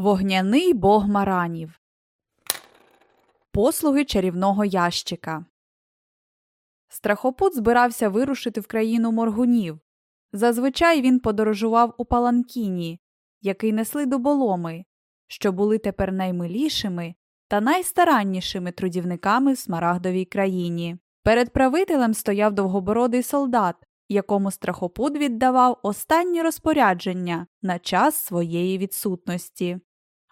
Вогняний бог маранів. Послуги чарівного ящика. Страхопут збирався вирушити в країну моргунів. Зазвичай він подорожував у паланкіні, який несли дуболоми, що були тепер наймилішими та найстараннішими трудівниками в смарагдовій країні. Перед правителем стояв довгобородий солдат, якому страхопут віддавав останні розпорядження на час своєї відсутності.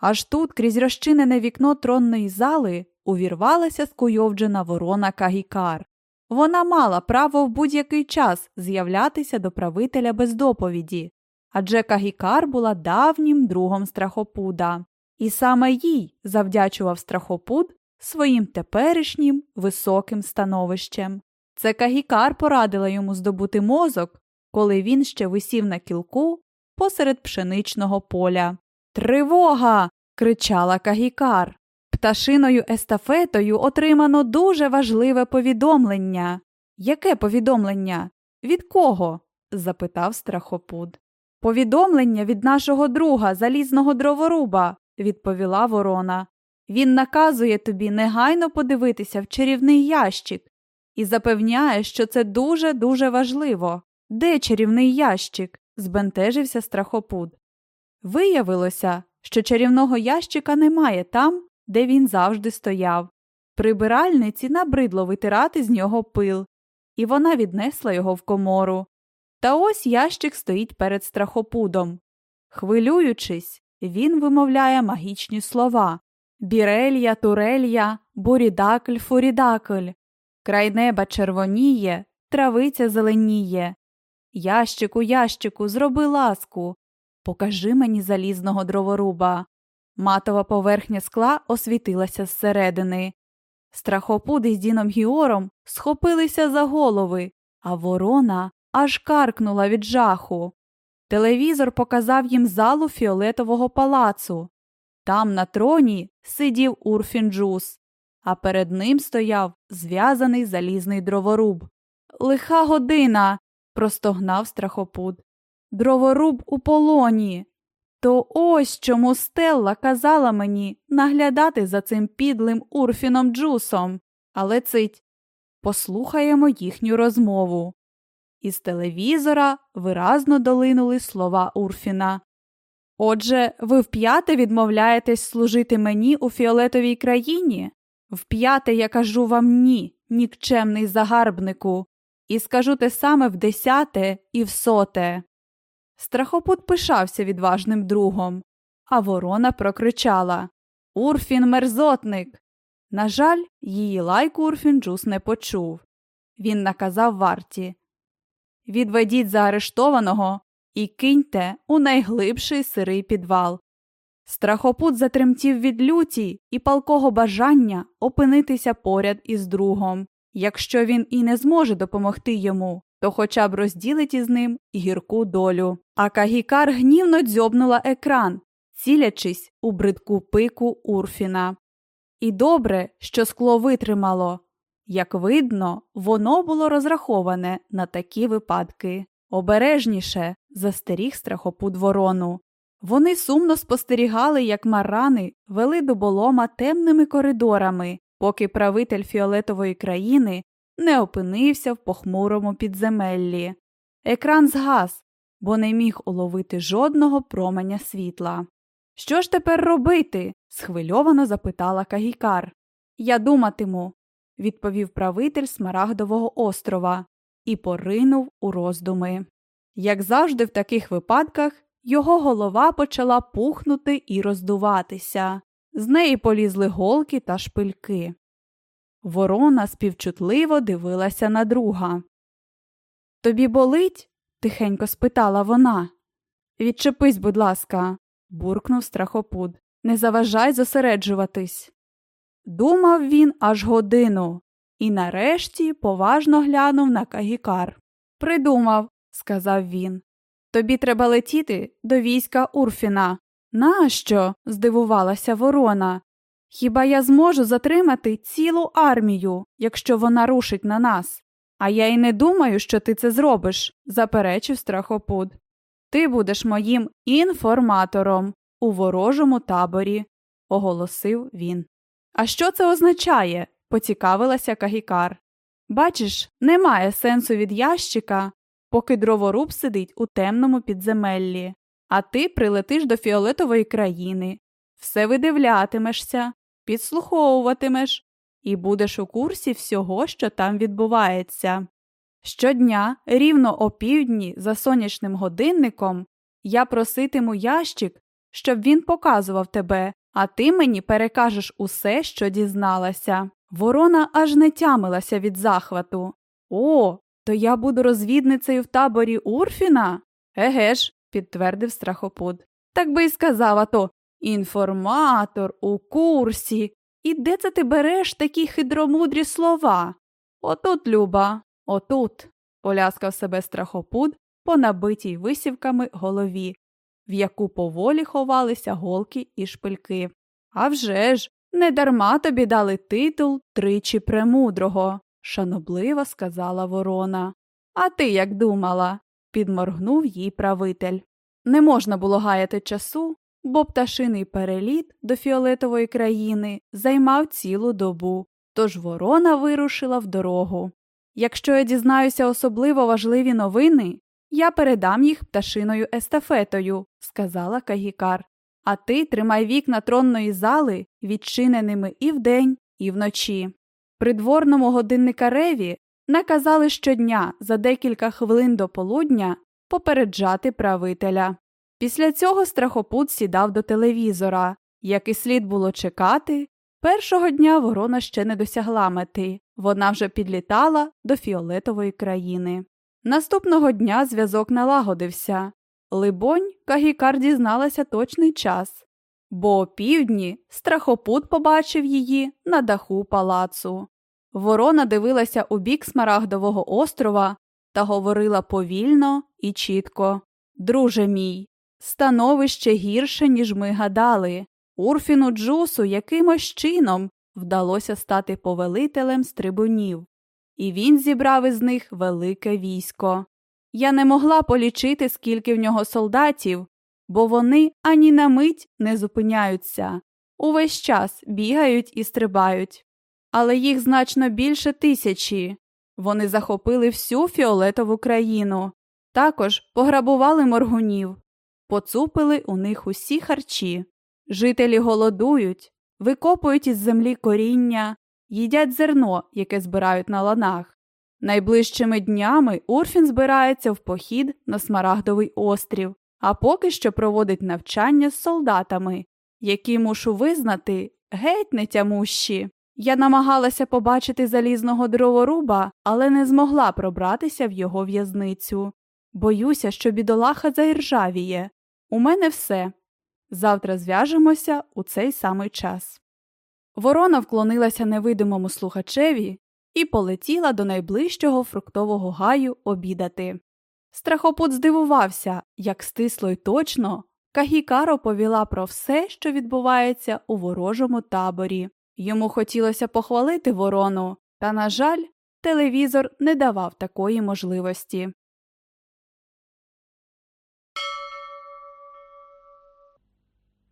Аж тут, крізь розчинене вікно тронної зали, увірвалася скуйовджена ворона Кагікар. Вона мала право в будь-який час з'являтися до правителя без доповіді, адже Кагікар була давнім другом страхопуда, і саме їй завдячував страхопуд своїм теперішнім високим становищем. Це Кагікар порадила йому здобути мозок, коли він ще висів на кілку посеред пшеничного поля. Тривога. кричала Кагікар. Пташиною естафетою отримано дуже важливе повідомлення. Яке повідомлення? Від кого? запитав страхопуд. Повідомлення від нашого друга, залізного дроворуба, відповіла ворона. Він наказує тобі негайно подивитися в чарівний ящик і запевняє, що це дуже дуже важливо. Де чарівний ящик? збентежився страхопуд. Виявилося, що чарівного ящика немає там, де він завжди стояв. Прибиральниці набридло витирати з нього пил, і вона віднесла його в комору. Та ось ящик стоїть перед страхопудом. Хвилюючись, він вимовляє магічні слова Бірелья, турелья, бурідакль, фурідакль. Край неба червоніє, травиця зеленіє. Ящику, ящику, зроби ласку. Покажи мені залізного дроворуба. Матова поверхня скла освітилася зсередини. Страхопуди з Діном Гіором схопилися за голови, а ворона аж каркнула від жаху. Телевізор показав їм залу фіолетового палацу. Там на троні сидів Урфін Джус, а перед ним стояв зв'язаний залізний дроворуб. Лиха година. простогнав страхопуд. Дроворуб у полоні. То ось чому Стелла казала мені наглядати за цим підлим Урфіном Джусом. Але цить, послухаємо їхню розмову. Із телевізора виразно долинули слова Урфіна. Отже, ви вп'яте відмовляєтесь служити мені у фіолетовій країні? Вп'яте я кажу вам ні, нікчемний загарбнику, і скажу те саме в десяте і в соте. Страхопут пишався відважним другом, а ворона прокричала Урфін мерзотник. На жаль, її лайк Урфін Джус не почув. Він наказав варті Відведіть заарештованого і киньте у найглибший сирий підвал. Страхопут затремтів від люті і палкого бажання опинитися поряд із другом. Якщо він і не зможе допомогти йому, то хоча б розділить із ним гірку долю. А Кагікар гнівно дзьобнула екран, цілячись у бридку пику Урфіна. І добре, що скло витримало. Як видно, воно було розраховане на такі випадки. Обережніше застеріг страхопут ворону. Вони сумно спостерігали, як марани вели до болома темними коридорами, поки правитель фіолетової країни не опинився в похмурому підземеллі. Екран згас, бо не міг уловити жодного променя світла. Що ж тепер робити? схвильовано запитала Кагікар. Я думатиму, відповів правитель Смарагдового острова і поринув у роздуми. Як завжди, в таких випадках його голова почала пухнути і роздуватися, з неї полізли голки та шпильки. Ворона співчутливо дивилася на друга. Тобі болить? тихенько спитала вона. Відчепись, будь ласка, буркнув страхопуд. Не заважай зосереджуватись. Думав він аж годину і нарешті поважно глянув на Кагікар. Придумав, сказав він. Тобі треба летіти до війська Урфіна. Нащо? здивувалася ворона. Хіба я зможу затримати цілу армію, якщо вона рушить на нас? А я й не думаю, що ти це зробиш, заперечив страхопуд. Ти будеш моїм інформатором. у ворожому таборі, оголосив він. А що це означає? поцікавилася Кагікар. Бачиш, немає сенсу від ящика, поки дроворуб сидить у темному підземеллі, а ти прилетиш до фіолетової країни, все видивлятимешся, підслуховуватимеш і будеш у курсі всього, що там відбувається. Щодня, рівно о півдні, за сонячним годинником, я проситиму ящик, щоб він показував тебе, а ти мені перекажеш усе, що дізналася. Ворона аж не тямилася від захвату. О, то я буду розвідницею в таборі Урфіна? Еге ж, підтвердив страхопуд. Так би й сказав, а то інформатор у курсі. І де це ти береш такі хитромудрі слова? Отут, Люба, отут, поляскав себе страхопуд по набитій висівками голові, в яку поволі ховалися голки і шпильки. «А вже ж, не дарма тобі дали титул тричі премудрого, шанобливо сказала ворона. А ти як думала? підморгнув їй правитель. Не можна було гаяти часу, бо пташиний переліт до фіолетової країни займав цілу добу, тож ворона вирушила в дорогу. Якщо я дізнаюся особливо важливі новини, я передам їх пташиною естафетою, сказала Кагікар. А ти тримай вікна тронної зали відчиненими і вдень, і вночі. Придворному годинникареві наказали щодня за декілька хвилин до полудня попереджати правителя. Після цього страхопут сідав до телевізора, як і слід було чекати. Першого дня ворона ще не досягла мети, вона вже підлітала до фіолетової країни. Наступного дня зв'язок налагодився. Либонь, Кагікар дізналася точний час, бо о півдні страхопут побачив її на даху палацу. Ворона дивилася у бік Смарагдового острова та говорила повільно і чітко Друже мій, становище гірше, ніж ми гадали. Урфіну Джусу якимось чином вдалося стати повелителем стрибунів, і він зібрав із них велике військо. Я не могла полічити, скільки в нього солдатів, бо вони ані на мить не зупиняються, увесь час бігають і стрибають. Але їх значно більше тисячі. Вони захопили всю фіолетову країну, також пограбували моргунів, поцупили у них усі харчі. Жителі голодують, викопують із землі коріння, їдять зерно, яке збирають на ланах. Найближчими днями Урфін збирається в похід на Смарагдовий острів, а поки що проводить навчання з солдатами, які мушу визнати геть не тямущі. Я намагалася побачити залізного дроворуба, але не змогла пробратися в його в'язницю. Боюся, що бідолаха заіржавіє. У мене все. Завтра зв'яжемося у цей самий час. Ворона вклонилася невидимому слухачеві і полетіла до найближчого фруктового гаю обідати. Страхопут здивувався, як стисло й точно Кагікаро повіла про все, що відбувається у ворожому таборі. Йому хотілося похвалити ворону, та, на жаль, телевізор не давав такої можливості.